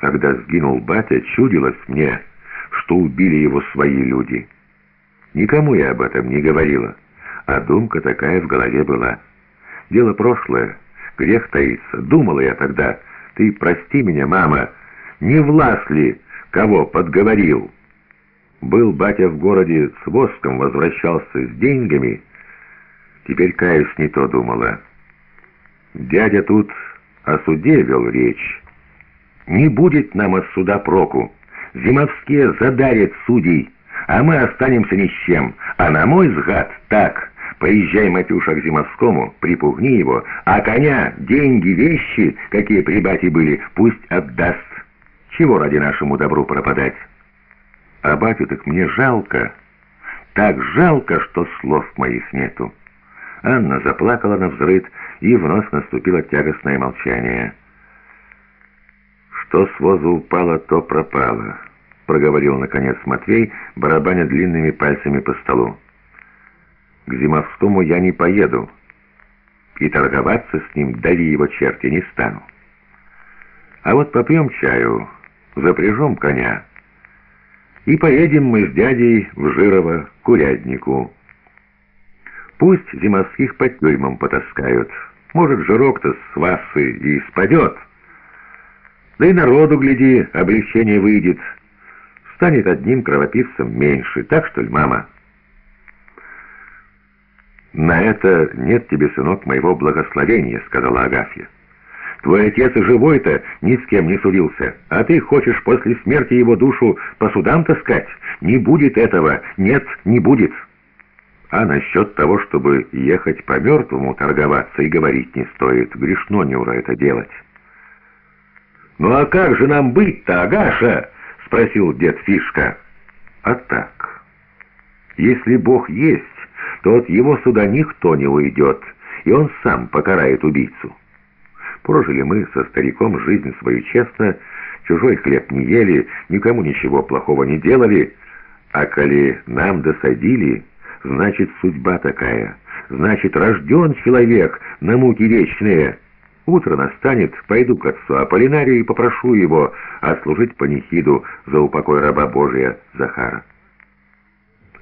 Когда сгинул батя, чудилось мне, что убили его свои люди. Никому я об этом не говорила, а думка такая в голове была. Дело прошлое, грех таится. Думала я тогда, ты прости меня, мама, не власть ли, кого подговорил? Был батя в городе с воском, возвращался с деньгами. Теперь, каюсь, не то думала. Дядя тут о суде вел речь. Не будет нам от суда проку. Зимовские задарят судей, а мы останемся ни с чем. А на мой взгляд, так, поезжай, Матюша, к Зимовскому, припугни его, а коня, деньги, вещи, какие при бате были, пусть отдаст. Чего ради нашему добру пропадать? А батю так мне жалко, так жалко, что слов моих нету. Анна заплакала на взрыд, и вновь наступило тягостное молчание. «Что с воза упало, то пропало», — проговорил наконец Матвей, барабаня длинными пальцами по столу. «К Зимовскому я не поеду, и торговаться с ним, дави его черти, не стану. А вот попьем чаю, запряжем коня, и поедем мы с дядей в Жирово к уряднику». Пусть зимовских по тюрьмам потаскают. Может, жирок-то с васы и спадет. Да и народу, гляди, облегчение выйдет. Станет одним кровопивцем меньше. Так что ли, мама? «На это нет тебе, сынок, моего благословения», — сказала Агафья. «Твой отец живой-то ни с кем не судился, а ты хочешь после смерти его душу по судам таскать? Не будет этого, нет, не будет». А насчет того, чтобы ехать по мертвому торговаться, и говорить не стоит. Грешно Нюра это делать. «Ну а как же нам быть-то, Агаша?» — спросил дед Фишка. «А так. Если Бог есть, то от его суда никто не уйдет, и он сам покарает убийцу. Прожили мы со стариком жизнь свою честно, чужой хлеб не ели, никому ничего плохого не делали, а коли нам досадили...» Значит, судьба такая. Значит, рожден человек на муки вечные. Утро настанет, пойду к отцу Аполлинарию и попрошу его отслужить панихиду за упокой раба Божия Захара.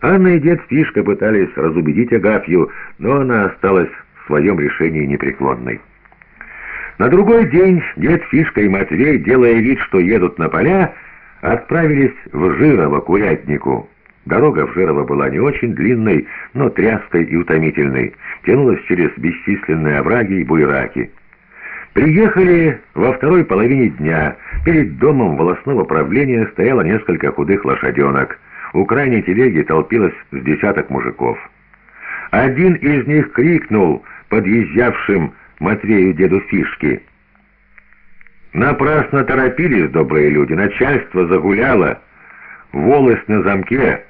Анна и дед Фишка пытались разубедить Агафью, но она осталась в своем решении непреклонной. На другой день дед Фишка и Матвей, делая вид, что едут на поля, отправились в Жирово к уряднику. Дорога в Жирово была не очень длинной, но тряской и утомительной, тянулась через бесчисленные овраги и буйраки. Приехали во второй половине дня. Перед домом волосного правления стояло несколько худых лошаденок. У крайней телеги толпилось с десяток мужиков. Один из них крикнул подъезжавшим Матвею деду Фишки. «Напрасно торопились, добрые люди, начальство загуляло, волость на замке».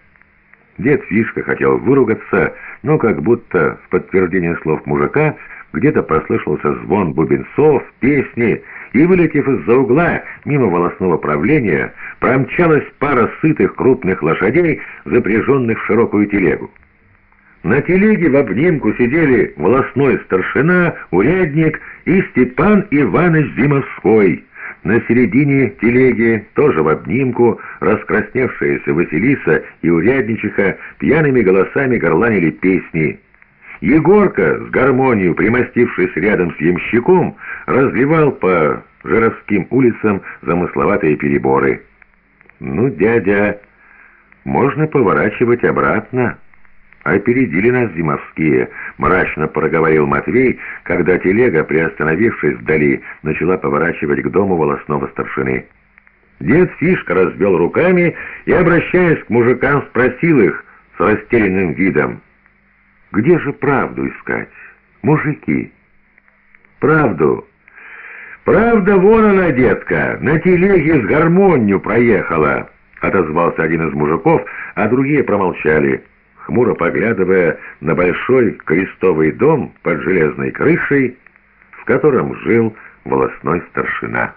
Дед Фишка хотел выругаться, но как будто в подтверждение слов мужика где-то послышался звон бубенцов, песни, и, вылетев из-за угла мимо волосного правления, промчалась пара сытых крупных лошадей, запряженных в широкую телегу. На телеге в обнимку сидели волосной старшина, урядник и Степан Иванович Зимовской — на середине телеги, тоже в обнимку, раскрасневшаяся Василиса и урядничиха пьяными голосами горланили песни. Егорка, с гармонией примостившись рядом с ямщиком, разливал по Жировским улицам замысловатые переборы. «Ну, дядя, можно поворачивать обратно». «Опередили нас зимовские», — мрачно проговорил Матвей, когда телега, приостановившись вдали, начала поворачивать к дому волосного старшины. Дед Фишка развел руками и, обращаясь к мужикам, спросил их с растерянным видом. «Где же правду искать? Мужики?» «Правду?» «Правда, вон она, детка, на телеге с гармонью проехала», — отозвался один из мужиков, а другие промолчали хмуро поглядывая на большой крестовый дом под железной крышей, в котором жил волосной старшина.